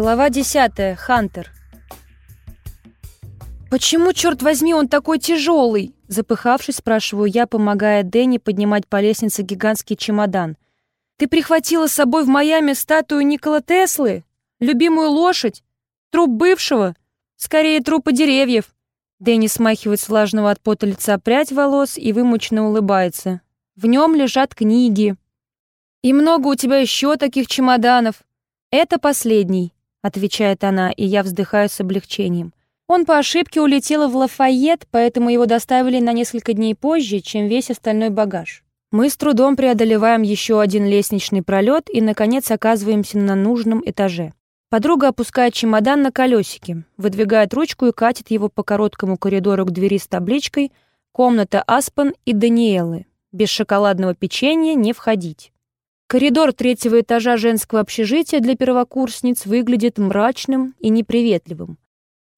Глава 10. Хантер. «Почему, черт возьми, он такой тяжелый?» Запыхавшись, спрашиваю я, помогая Дэнни поднимать по лестнице гигантский чемодан. «Ты прихватила с собой в Майами статую Никола Теслы? Любимую лошадь? Труп бывшего? Скорее, трупы деревьев!» Дэнни смахивает с влажного от пота лица прядь волос и вымученно улыбается. «В нем лежат книги. И много у тебя еще таких чемоданов. Это последний», — отвечает она, и я вздыхаю с облегчением. Он по ошибке улетел в Лафайет, поэтому его доставили на несколько дней позже, чем весь остальной багаж. Мы с трудом преодолеваем еще один лестничный пролет и, наконец, оказываемся на нужном этаже. Подруга опускает чемодан на колесики, выдвигает ручку и катит его по короткому коридору к двери с табличкой «Комната Аспен и Даниэлы. Без шоколадного печенья не входить». Коридор третьего этажа женского общежития для первокурсниц выглядит мрачным и неприветливым.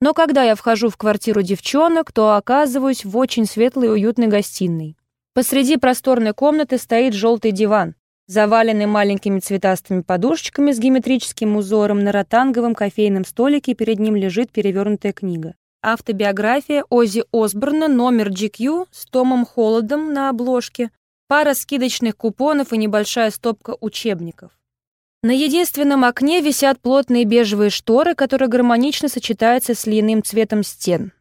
Но когда я вхожу в квартиру девчонок, то оказываюсь в очень светлой и уютной гостиной. Посреди просторной комнаты стоит желтый диван заваленный маленькими цветастыми подушечками с геометрическим узором, на ротанговом кофейном столике перед ним лежит перевернутая книга. Автобиография Ози Осборна, номер GQ с Томом Холодом на обложке, пара скидочных купонов и небольшая стопка учебников. На единственном окне висят плотные бежевые шторы, которые гармонично сочетаются с льняным цветом стен.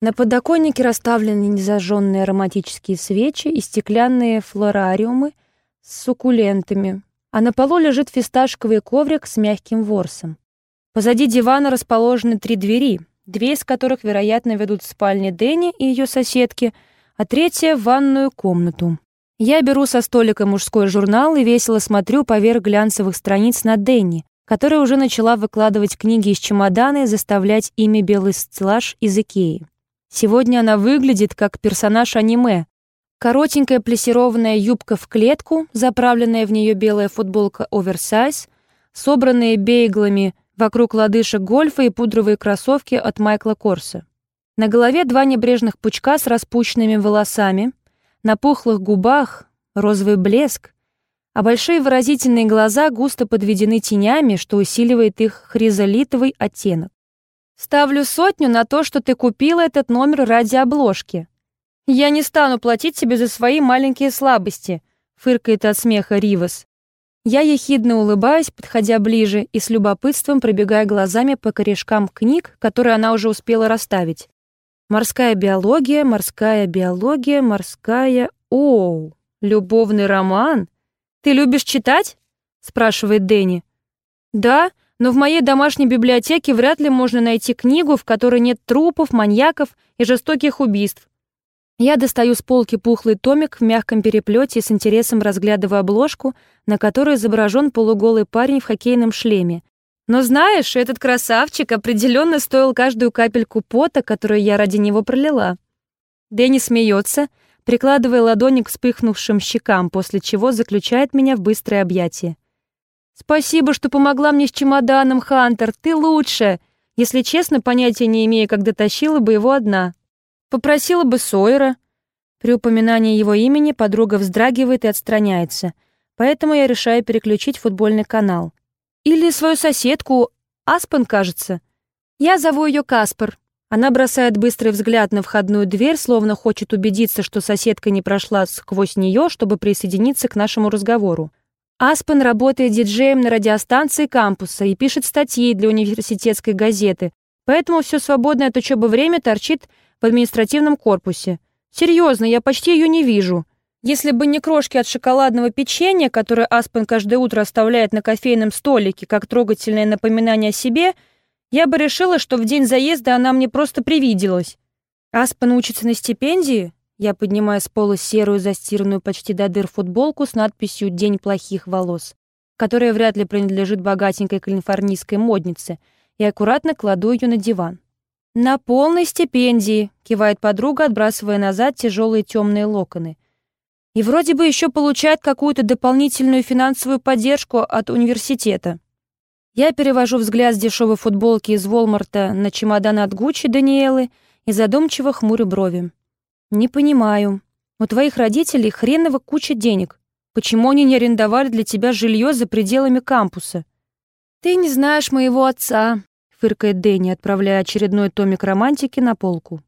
На подоконнике расставлены незажженные ароматические свечи и стеклянные флорариумы с суккулентами, а на полу лежит фисташковый коврик с мягким ворсом. Позади дивана расположены три двери, две из которых, вероятно, ведут в спальне Дэнни и ее соседки, а третья — в ванную комнату. Я беру со столика мужской журнал и весело смотрю поверх глянцевых страниц на Дэнни, которая уже начала выкладывать книги из чемодана и заставлять ими белый стеллаж из Икеи. Сегодня она выглядит как персонаж аниме, Коротенькая плессированная юбка в клетку, заправленная в нее белая футболка оверсайз, собранные бейглами вокруг лодыжек гольфа и пудровые кроссовки от Майкла Корса. На голове два небрежных пучка с распущенными волосами, на пухлых губах розовый блеск, а большие выразительные глаза густо подведены тенями, что усиливает их хризолитовый оттенок. «Ставлю сотню на то, что ты купила этот номер ради обложки», «Я не стану платить тебе за свои маленькие слабости», — фыркает от смеха Ривас. Я ехидно улыбаюсь, подходя ближе и с любопытством пробегая глазами по корешкам книг, которые она уже успела расставить. Морская биология, морская биология, морская... Оу, любовный роман? Ты любишь читать? спрашивает Дэнни. Да, но в моей домашней библиотеке вряд ли можно найти книгу, в которой нет трупов, маньяков и жестоких убийств. Я достаю с полки пухлый томик в мягком переплете и с интересом разглядываю обложку, на которой изображен полуголый парень в хоккейном шлеме. Но знаешь, этот красавчик определенно стоил каждую капельку пота, которую я ради него пролила. Дэнни смеется, прикладывая ладони к вспыхнувшим щекам, после чего заключает меня в быстрое объятие. «Спасибо, что помогла мне с чемоданом, Хантер, ты лучше!» Если честно, понятия не имея, как дотащила бы его одна. Попросила бы Сойера. При упоминании его имени подруга вздрагивает и отстраняется, поэтому я решаю переключить футбольный канал. Или свою соседку, Аспен, кажется. Я зову ее Каспер. Она бросает быстрый взгляд на входную дверь, словно хочет убедиться, что соседка не прошла сквозь нее, чтобы присоединиться к нашему разговору. Аспен работает диджеем на радиостанции кампуса и пишет статьи для университетской газеты, поэтому все свободное от учебы время торчит в административном корпусе. Серьезно, я почти ее не вижу. Если бы не крошки от шоколадного печенья, которое Аспен каждое утро оставляет на кофейном столике, как трогательное напоминание о себе, я бы решила, что в день заезда она мне просто привиделась. Аспен учится на стипендии? Я поднимаю с пола серую, застиранную почти до дыр футболку с надписью «День плохих волос», которая вряд ли принадлежит богатенькой калифорнийской моднице, и аккуратно кладу ее на диван. «На полной стипендии», — кивает подруга, отбрасывая назад тяжелые темные локоны. «И вроде бы еще получает какую-то дополнительную финансовую поддержку от университета». Я перевожу взгляд с дешевой футболки из Волмарта на чемодан от Гуччи Даниэлы и задумчиво хмурю брови. «Не понимаю. У твоих родителей хреново куча денег. Почему они не арендовали для тебя жилье за пределами кампуса?» «Ты не знаешь моего отца», — фыркает Дэнни, отправляя очередной томик романтики на полку.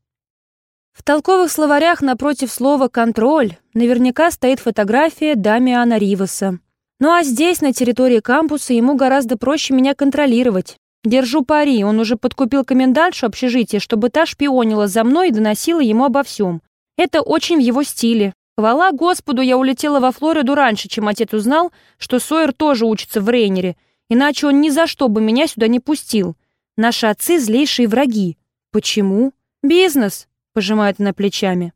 В толковых словарях напротив слова «контроль» наверняка стоит фотография Дамиана Риваса. Ну а здесь, на территории кампуса, ему гораздо проще меня контролировать. Держу пари, он уже подкупил комендантшу общежития, чтобы та шпионила за мной и доносила ему обо всем. Это очень в его стиле. Хвала Господу, я улетела во Флориду раньше, чем отец узнал, что Сойер тоже учится в Рейнере, иначе он ни за что бы меня сюда не пустил. Наши отцы злейшие враги. Почему? Бизнес, пожимает она плечами.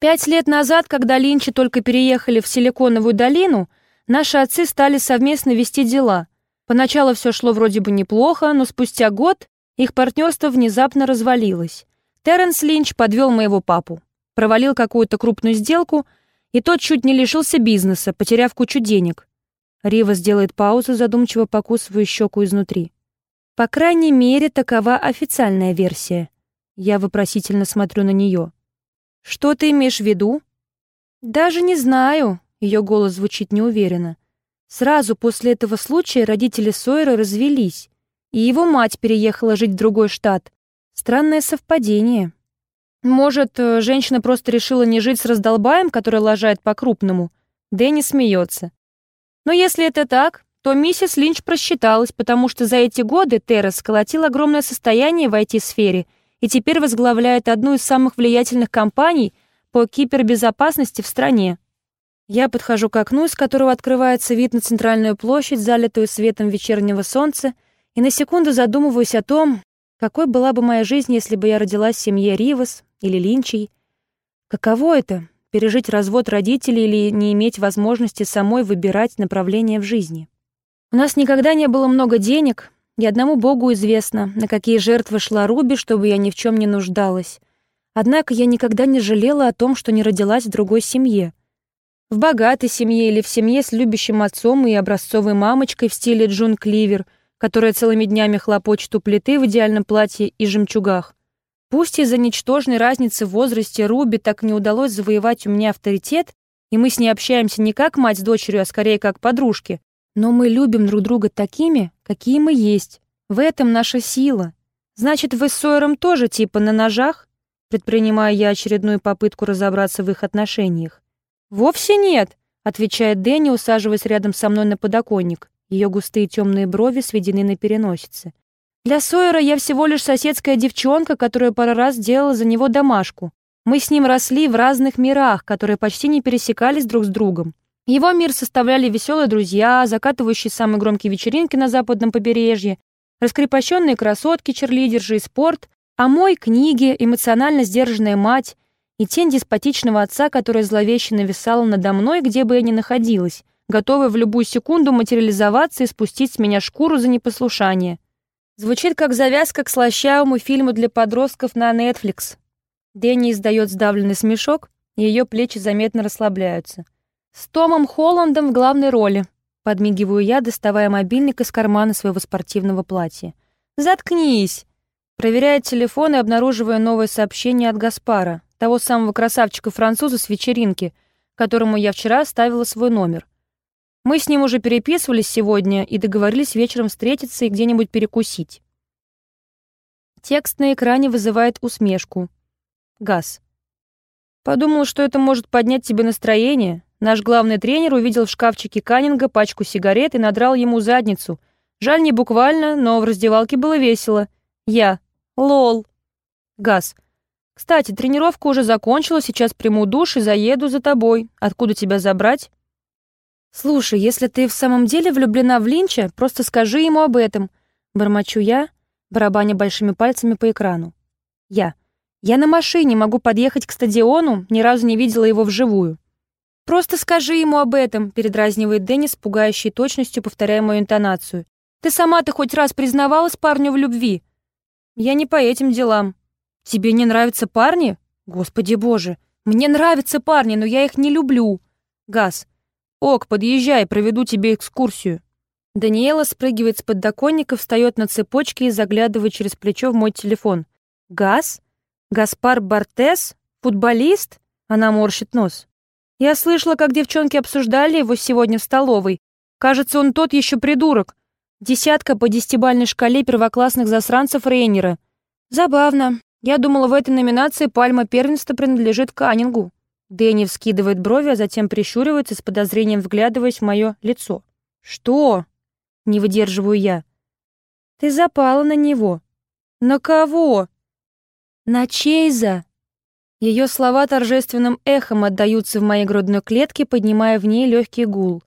Пять лет назад, когда Линчи только переехали в Силиконовую долину, наши отцы стали совместно вести дела. Поначалу все шло вроде бы неплохо, но спустя год их партнерство внезапно развалилось. Терренс Линч подвел моего папу провалил какую-то крупную сделку, и тот чуть не лишился бизнеса, потеряв кучу денег. Рива сделает паузу, задумчиво покусывая щеку изнутри. По крайней мере, такова официальная версия. Я вопросительно смотрю на нее. Что ты имеешь в виду? Даже не знаю. Ее голос звучит неуверенно. Сразу после этого случая родители Сойера развелись, и его мать переехала жить в другой штат. Странное совпадение. Может, э, женщина просто решила не жить с раздолбаем, который лажает по-крупному? Дэнни смеется. Но если это так, то миссис Линч просчиталась, потому что за эти годы Террас сколотил огромное состояние в IT-сфере и теперь возглавляет одну из самых влиятельных компаний по кибербезопасности в стране. Я подхожу к окну, из которого открывается вид на центральную площадь, залитую светом вечернего солнца, и на секунду задумываюсь о том, какой была бы моя жизнь, если бы я родилась в семье Ривас или Линчей? Каково это — пережить развод родителей или не иметь возможности самой выбирать направление в жизни? У нас никогда не было много денег, и одному Богу известно, на какие жертвы шла Руби, чтобы я ни в чем не нуждалась. Однако я никогда не жалела о том, что не родилась в другой семье. В богатой семье или в семье с любящим отцом и образцовой мамочкой в стиле Джун Кливер — которая целыми днями хлопочет у плиты в идеальном платье и жемчугах. Пусть из-за ничтожной разницы в возрасте Руби так не удалось завоевать у меня авторитет, и мы с ней общаемся не как мать с дочерью, а скорее как подружки, но мы любим друг друга такими, какие мы есть. В этом наша сила. Значит, вы с Сойером тоже типа на ножах? Предпринимаю я очередную попытку разобраться в их отношениях. «Вовсе нет», — отвечает Дэнни, усаживаясь рядом со мной на подоконник. Ее густые темные брови сведены на переносице. Для Сойера я всего лишь соседская девчонка, которая пару раз делала за него домашку. Мы с ним росли в разных мирах, которые почти не пересекались друг с другом. Его мир составляли веселые друзья, закатывающие самые громкие вечеринки на западном побережье, раскрепощенные красотки, черлидержи и спорт, а мой — книги, эмоционально сдержанная мать и тень деспотичного отца, которая зловеще нависала надо мной, где бы я ни находилась, готовый в любую секунду материализоваться и спустить с меня шкуру за непослушание. Звучит как завязка к слащавому фильму для подростков на Netflix. Дэнни издает сдавленный смешок, и ее плечи заметно расслабляются. С Томом Холландом в главной роли. Подмигиваю я, доставая мобильник из кармана своего спортивного платья. «Заткнись!» Проверяет телефон и обнаруживая новое сообщение от Гаспара, того самого красавчика-француза с вечеринки, которому я вчера оставила свой номер. Мы с ним уже переписывались сегодня и договорились вечером встретиться и где-нибудь перекусить. Текст на экране вызывает усмешку. Газ. Подумал, что это может поднять тебе настроение. Наш главный тренер увидел в шкафчике Каннинга пачку сигарет и надрал ему задницу. Жаль, не буквально, но в раздевалке было весело. Я. Лол. Газ. Кстати, тренировка уже закончилась, сейчас приму душ и заеду за тобой. Откуда тебя забрать? «Слушай, если ты в самом деле влюблена в Линча, просто скажи ему об этом», — бормочу я, барабаня большими пальцами по экрану. «Я. Я на машине, могу подъехать к стадиону, ни разу не видела его вживую». «Просто скажи ему об этом», — передразнивает Деннис, пугающей точностью повторяя мою интонацию. «Ты сама-то хоть раз признавалась парню в любви?» «Я не по этим делам». «Тебе не нравятся парни?» «Господи боже! Мне нравятся парни, но я их не люблю!» «Газ, «Ок, подъезжай, проведу тебе экскурсию». Даниэла спрыгивает с подоконника, встает на цепочке и заглядывает через плечо в мой телефон. «Газ? Гаспар Бартес? Футболист?» Она морщит нос. «Я слышала, как девчонки обсуждали его сегодня в столовой. Кажется, он тот еще придурок. Десятка по десятибальной шкале первоклассных засранцев Рейнера. Забавно. Я думала, в этой номинации пальма первенства принадлежит Каннингу. Дэнни вскидывает брови, а затем прищуривается с подозрением, вглядываясь в мое лицо. «Что?» — не выдерживаю я. «Ты запала на него». «На кого?» «На Чейза». Ее слова торжественным эхом отдаются в моей грудной клетке, поднимая в ней легкий гул.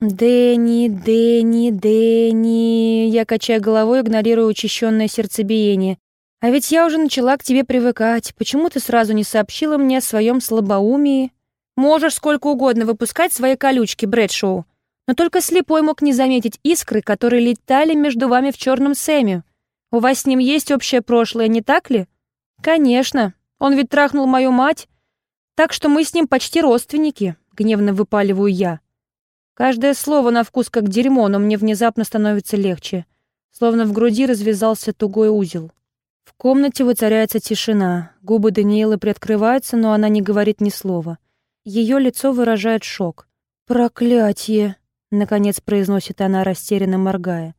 «Дэнни, Дэнни, Дэнни...» Я качаю головой, игнорируя учащенное сердцебиение. «А ведь я уже начала к тебе привыкать. Почему ты сразу не сообщила мне о своем слабоумии? Можешь сколько угодно выпускать свои колючки, Брэдшоу. Но только слепой мог не заметить искры, которые летали между вами в черном Сэме. У вас с ним есть общее прошлое, не так ли? Конечно. Он ведь трахнул мою мать. Так что мы с ним почти родственники, гневно выпаливаю я. Каждое слово на вкус как дерьмо, но мне внезапно становится легче. Словно в груди развязался тугой узел. В комнате воцаряется тишина. Губы Даниэлы приоткрываются, но она не говорит ни слова. Ее лицо выражает шок. «Проклятие!» — наконец произносит она, растерянно моргая.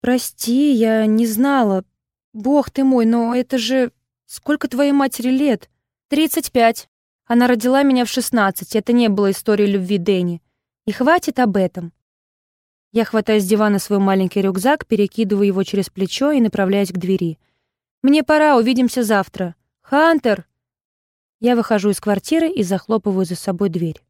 «Прости, я не знала. Бог ты мой, но это же... Сколько твоей матери лет?» «Тридцать пять. Она родила меня в шестнадцать. Это не было историей любви Дэнни. И хватит об этом. Я хватаю с дивана свой маленький рюкзак, перекидываю его через плечо и направляюсь к двери. «Мне пора, увидимся завтра. Хантер!» Я выхожу из квартиры и захлопываю за собой дверь.